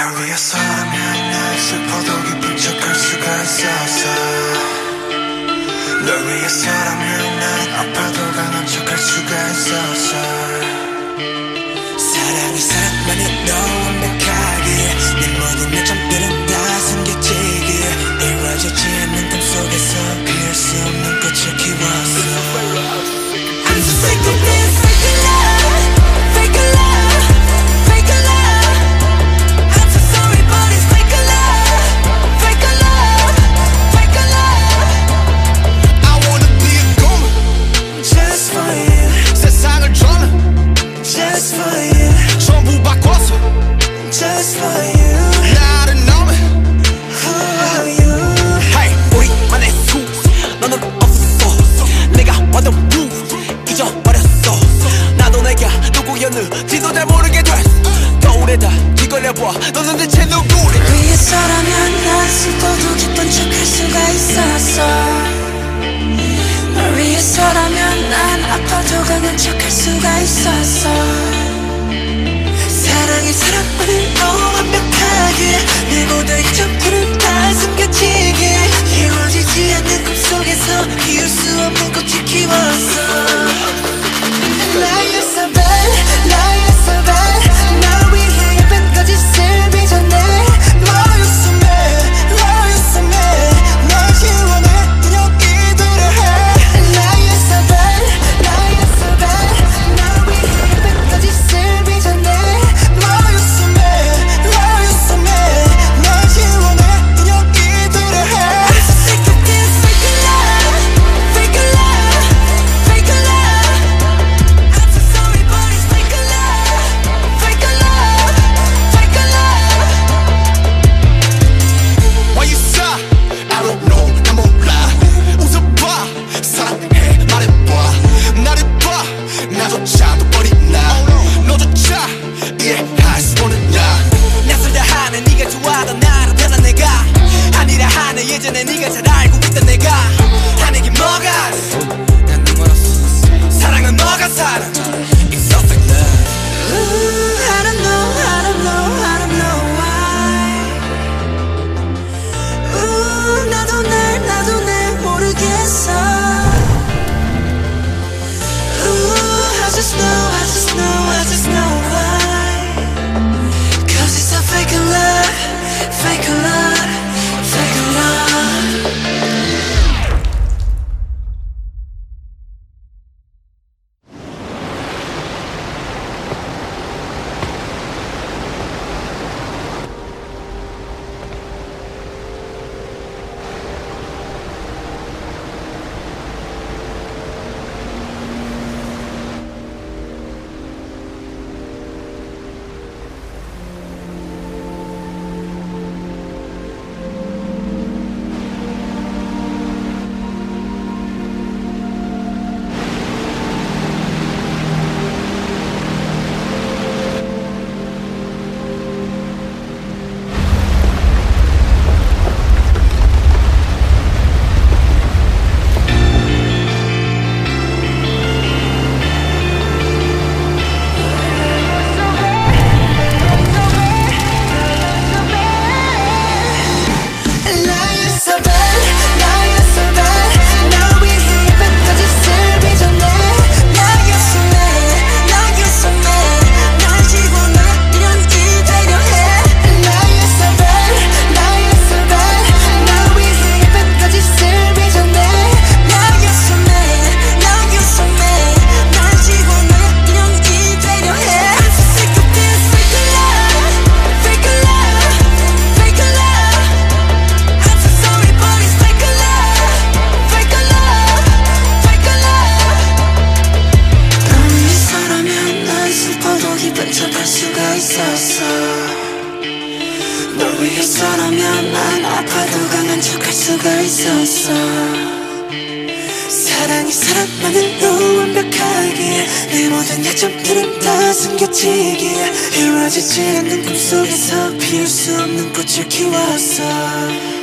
날 위해서라면 난 슬퍼도 기쁜 척할 수가 있었어 널 위해서라면 난 아파도 강한 척할 수가 있었어 너는 대체 누구래 위에서라면 난 슬퍼도 기쁜 척할 수가 있었어. 널 위해서라면 난 아파도 강한 척할 수가 있었어. 사랑이 사랑만을 더 완벽하게 내 모든 쏟는 야 낯설다 하네. 네가 좋아하던 나로 변한 내가. 아니라 하네. 예전에 네가 잘 알고 있던 내가. 하는 게 뭐가? 어？사랑 은 너가 사랑? 던져갈 수가 있었어. 널 위해서라면 난 아파도 강한 척할 수가 있었어. 사랑이 사랑만으로 완벽하기에 내 모든 약점들은 다 숨겨지기에 이루어지지 않는 꿈속에서 피울 수 없는 꽃을 키웠어.